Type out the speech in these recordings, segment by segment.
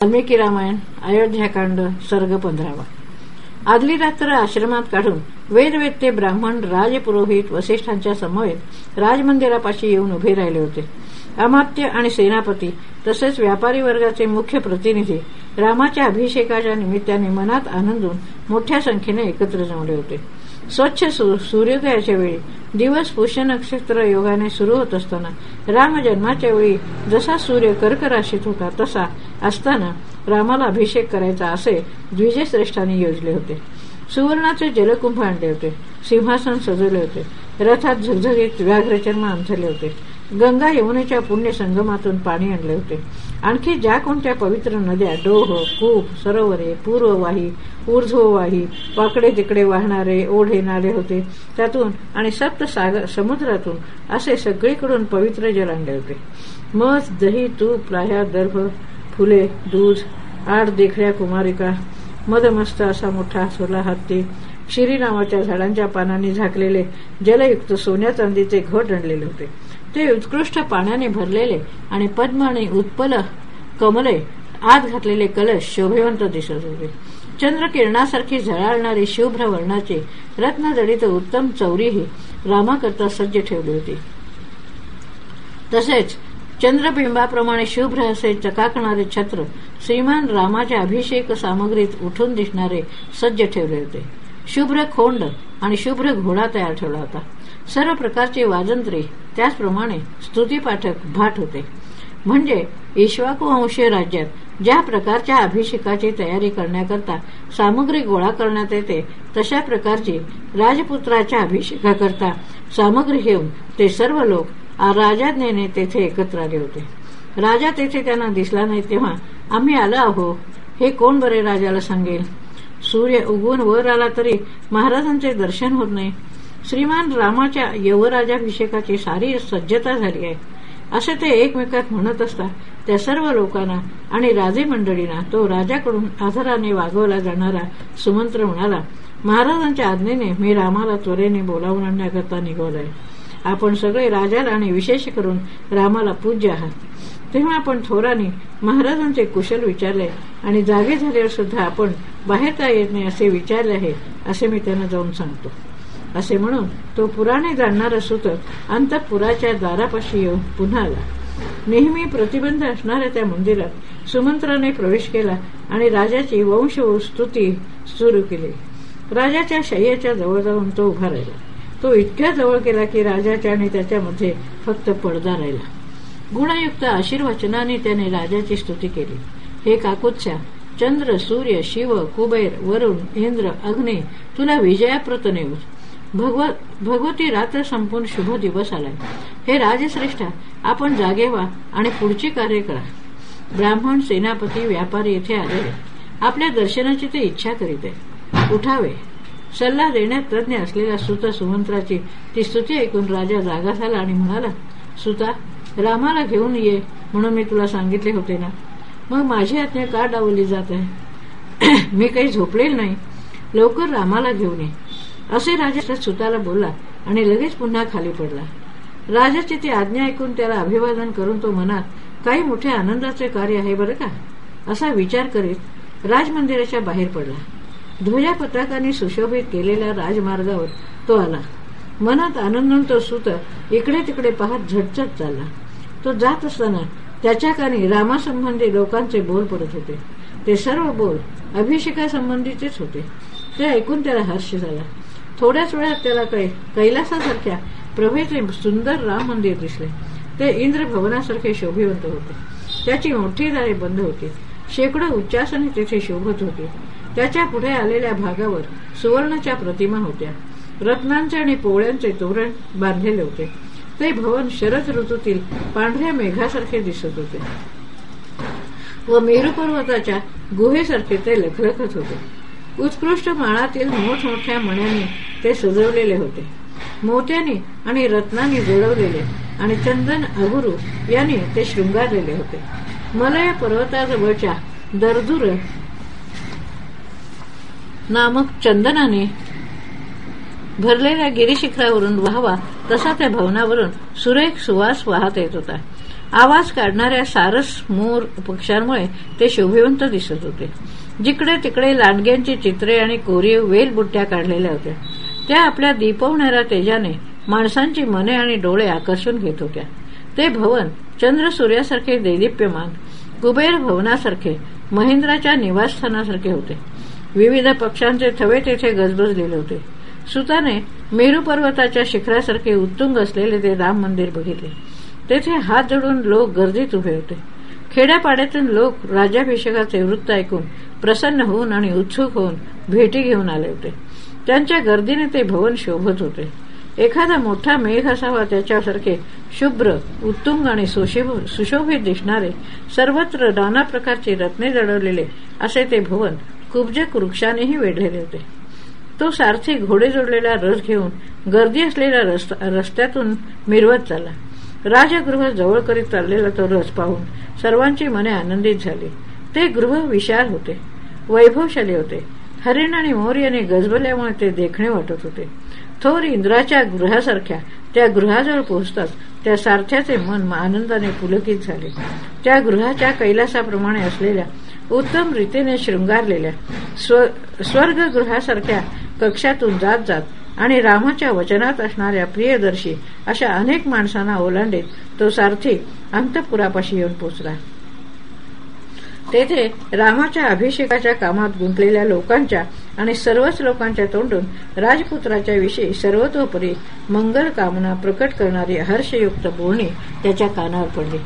वाल्मिकी रामायण अयोध्याकांड सर्ग पंधरावा. आदली रात्र आश्रमात काढून वेदवेत्ते ब्राह्मण राजपुरोहित वसिष्ठांच्या समवेत राजमंदिरापाशी येऊन उभे राहिले होते. अमात्य आणि सेनापती तसेच व्यापारी वर्गाचे मुख्य प्रतिनिधी रामाच्या अभिषेकाच्या निमित्ताने मनात आनंदून मोठ्या संख्येने एकत्र जमले होते. स्वच्छ सूर्योदयाच्या वेळी. दिवस पुष्य नक्षत्र योगाने सुरू होत असताना रामजन्माच्या वेळी जसा सूर्य कर्कराशीत होता तसा असताना रामाला अभिषेक करायचा असे द्विजश्रेष्ठांनी योजले होते. सुवर्णाचे जलकुंभ आणले होते सिंहासन सजवले होते रथात झगझगीत व्याघ्रचर्म अंथरले होते गंगा यमुनेच्या पुण्य संगमातून पाणी आणले होते. आणखी ज्या कोणत्या पवित्र नद्या डोह कूप सरोवरे पूर्ववाही ऊर्ध्ववाही वाकडे तिकडे वाहणारे ओढे नाले होते त्यातून आणि सप्त सागर समुद्रातून असे सगळीकडून पवित्र जल आणले होते. मध दही तूप लाह्या दर्भ फुले दूध आठ देखळ्या कुमारिका मदमस्त असा मोठा सोला हत्ती शिरी नावाच्या झाडांच्या पानांनी झाकलेले जलयुक्त सोन्या चांदीचे घट आणलेले होते. ते उत्कृष्ट पाण्याने भरलेले आणि पद्म आणि उत्पल कमले आत घातलेले कलश शोभेवंत दिसत होते. चंद्रकिरणासारखी झळाळणारी शुभ्र वर्णाची रत्नजडित उत्तम चौरीही रामाकरता सज्ज ठेवली होती. तसेच चंद्रबिंबाप्रमाणे शुभ्र असे चकाकणारे छत्र श्रीमान रामाच्या अभिषेक सामग्रीत उठून दिसणारे सज्ज ठेवले होते. शुभ्र खोंड आणि शुभ्र घोडा तयार ठेवला होता. सर्व प्रकारचे वाजंत्री त्याचप्रमाणे स्तुतीपाठक भाट होते. म्हणजे ईश्वाकुवंशीय राज्यात ज्या प्रकारच्या अभिषेकाची तयारी करण्याकरता सामग्री गोळा करण्यात येते तशा प्रकारची राजपुत्राच्या अभिषेकाकरता सामग्री घेऊन ते सर्व लोक राजाज्ञेने तेथे एकत्र आले होते. राजा तेथे त्यांना दिसला नाही तेव्हा आम्ही आलो आहो. हे कोण बरे राजाला सांगेल? सूर्य उगवून वर आला तरी महाराजांचे दर्शन होत नाही. श्रीमान रामाच्या यवराजाभिषेकाची सारी सज्जता झाली आहे. असे ते एकमेकात म्हणत असता त्या सर्व लोकांना आणि राजे मंडळींना तो राजाकडून आधाराने वागवला जाणारा सुमंत्र म्हणाला महाराजांच्या आज्ञेने मी रामाला त्वरेने बोलावून आणण्याकरता निघवलाय आपण सगळे राजाला आणि विशेष करून रामाला पूज्य आहात. तेव्हा आपण थोराने महाराजांचे कुशल विचारले आणि जागे झाल्यावर सुद्धा आपण बाहेर का येत नाही असे विचारले आहे असे मी त्यांना जाऊन सांगतो. असे म्हणून तो पुराणे जाणणारा सुतक अंतपुराच्या दारापाशी येऊन पुन्हा आला. नेहमी प्रतिबंध असणाऱ्या त्या मंदिरात सुमंत्राने प्रवेश केला आणि राजाची वंश स्तुती सुरू केली. राजाच्या शय्याच्या जवळ जाऊन तो उभा राहिला. तो इतक्या जवळ केला की राजाच्या आणि त्याच्यामध्ये फक्त पडदा राहिला. गुणयुक्त आशीर्वचनाने त्याने राजाची स्तुती केली. हे काकुत्स्या चंद्र सूर्य शिव कुबेर वरुण इंद्र अग्नी तुला विजयाप्रत नेऊ भगवती रात्र संपून शुभ दिवस आलाय. हे राजश्रेष्ठा आपण जागे व्हा आणि पुढचे कार्य करा. ब्राह्मण सेनापती व्यापारी येथे आलेले आपल्या दर्शनाची ते इच्छा करीत. आहे उठावे. सल्ला देण्यात तज्ञ असलेल्या सुता सुमंत्राची ती स्तुती ऐकून राजा जागा झाला आणि म्हणाला सुता रामाला घेऊन ये म्हणून मी तुला सांगितले होते ना? मग माझी आज्ञा का डावली जात आहे? मी काही झोपलेल नाही. लवकर रामाला घेऊन ये. असे राजा सुताला बोलला आणि लगेच पुन्हा खाली पडला. राजाची ती आज्ञा ऐकून त्याला अभिवादन करून तो मनात काही मोठे आनंदाचे कार्य आहे बरं का? असा विचार करीत राजमंदिराच्या बाहेर पडला. ध्वजा पताकाने सुशोभित केलेल्या राजमार्गावर तो आला. मनात आनंद तो सुत इकडे तिकडे पाहत झटझट चालला. तो जात असताना त्याच्या कानी रामासंबंधी लोकांचे बोल पडत होते. ते सर्व बोल अभिषेकासंबंधीचेच होते. ते ऐकून त्याला हर्ष झाला. थोड्याच वेळात त्याला काही कैलासासारख्या प्रभेचे सुंदर राम मंदिर दिसले. ते इंद्र भवनासारखे शोभिवंत होते. त्याची मोठी दारे बंद होती. शेकडो उच्चासने तेथे शोभत होती. त्याच्या पुढे आलेल्या भागावर सुवर्णाच्या प्रतिमा होत्या. रत्नांचे आणि पोळ्यांचे तोरण बांधलेले होते. ते भवन शरद ऋतूतील पांढऱ्या मेघासारखे दिसत होते. व मेरू पर्वताच्या गुहेसारखे ते लखलखत होते. उत्कृष्ट माळातील मोठमोठ्या मण्यांनी ते सजवलेले होते. मोत्याने आणि रत्नांनी जोडवलेले आणि चंदन अगुरु यांनी ते शृंगारलेले होते. मलय पर्वताजवळच्या दरदूर नामक चंदनाने भरलेल्या गिरीशिखरावरून वाहवा तसा त्या भवनावरून सुरेख सुवास वाहत येत होता. आवाज काढणाऱ्या सारस मोर पक्ष्यांमुळे ते शोभिवंत दिसत होते. जिकडे तिकडे लांडग्यांची चित्रे आणि कोरीव वेलबुट्ट्या काढलेल्या होत्या. त्या आपल्या दीपवणाऱ्या तेजाने माणसांची मने आणि डोळे आकर्षून घेत होत्या. ते भवन चंद्र सूर्यासारखे दैदिप्यमान कुबेर भवनासारखे महेंद्राच्या निवासस्थानासारखे होते. विविध पक्षांचे थवे तेथे गजबजलेले होते. सुताने मेरू पर्वताच्या शिखरासारखे उत्तुंग असलेले ते राम मंदिर बघितले. तेथे हात जोडून लोक गर्दीत उभे होते. खेड्यापाड्यातून लोक राज्याभिषेकाचे वृत्त ऐकून प्रसन्न होऊन आणि उत्सुक होऊन भेटी घेऊन आले होते. त्यांच्या गर्दीने ते भवन शोभत होते. एखादा मोठा मेघ असावा त्याच्यासारखे शुभ्र उत्तुंग आणि सुशोभित दिसणारे सर्वत्र नाना प्रकारची रत्ने जडवलेले असे ते भवन कुब्जक वृक्षानेही वेढलेले होते. तो सारथी घोडे जोडलेला रस घेऊन गर्दी असलेल्या रस्त्यातून मिरवत चालला. राजगृह जवळ करीत चाललेला तो रस पाहून सर्वांची मने आनंदित झाली. ते गृह विशाल होते. वैभवशाली होते. हरिण आणि मोर गजबल्यामुळे ते देखणे वाटत होते. थोर इंद्राच्या गृहासारख्या त्या गृहाजवळ पोहोचतात त्या सारथ्याचे मन आनंदाने पुलकित झाले. त्या गृहाच्या कैलासाप्रमाणे असलेल्या उत्तम रीतीने शृंगारलेल्या स्वर्गगृहासारख्या कक्षातून जात जात आणि रामाच्या वचनात असणाऱ्या प्रियदर्शी अशा अनेक माणसांना ओलांडीत तो सारथी अंतपुरापाशी येऊन पोचला. तेथे रामाच्या अभिषेकाच्या कामात गुंतलेल्या लोकांच्या आणि सर्वच लोकांच्या तोंडून राजपुत्राच्या विषयी सर्वतोपरी मंगल कामना प्रकट करणारी हर्षयुक्त बोलणी त्याच्या कानावर पडली.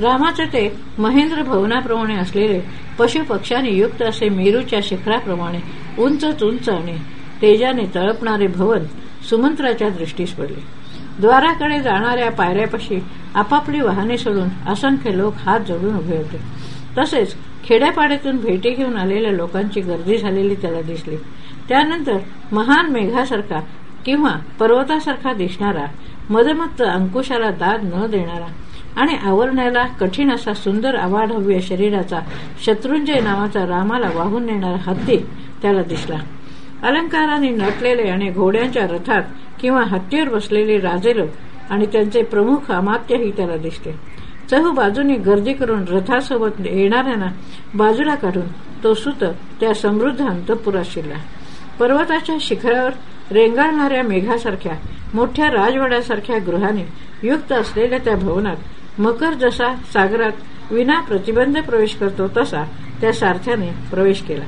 रामाचे ते महेंद्र भवनाप्रमाणे असलेले पशुपक्ष्यांनी युक्त असे मेरूच्या शिखराप्रमाणे उंच उंच आणि तेजाने तळपणारे भवन सुमंत्राच्या दृष्टीस पडले. द्वाराकडे जाणाऱ्या पायऱ्यापाशी आपापली वाहने सोडून असंख्य लोक हात जोडून उभे होते. तसेच खेड्यापाड्यातून भेटी घेऊन आलेल्या लोकांची गर्दी झालेली त्याला दिसली. त्यानंतर महान मेघासारखा किंवा पर्वतासारखा दिसणारा मदमत्त अंकुशाला दाद न देणारा आणि आवरण्याला कठीण असा सुंदर आवाढव्य शरीराचा शत्रुंजय नावाचा रामाला वाहून नेणारा हत्ती त्याला दिसला. अलंकाराने नटलेले आणि घोड्यांच्या रथात किंवा हत्तीवर बसलेले राजेलो आणि त्यांचे प्रमुख अमात्यही त्याला दिसते. चहू बाजूनी गर्दी करून रथासोबत येणाऱ्यांना बाजूला काढून तो सुत त्या समृद्ध अंतपुरात शिरला. पर्वताच्या शिखरावर रेंगाळणाऱ्या मेघासारख्या मोठ्या राजवाड्यासारख्या गृहाने युक्त असलेल्या त्या भवनात मकर जसा सागरात विना प्रतिबंध प्रवेश करतो तसा त्या सारथ्याने प्रवेश केला.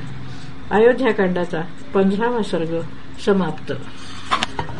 अयोध्याकांडाचा पंधरावा सर्ग समाप्त.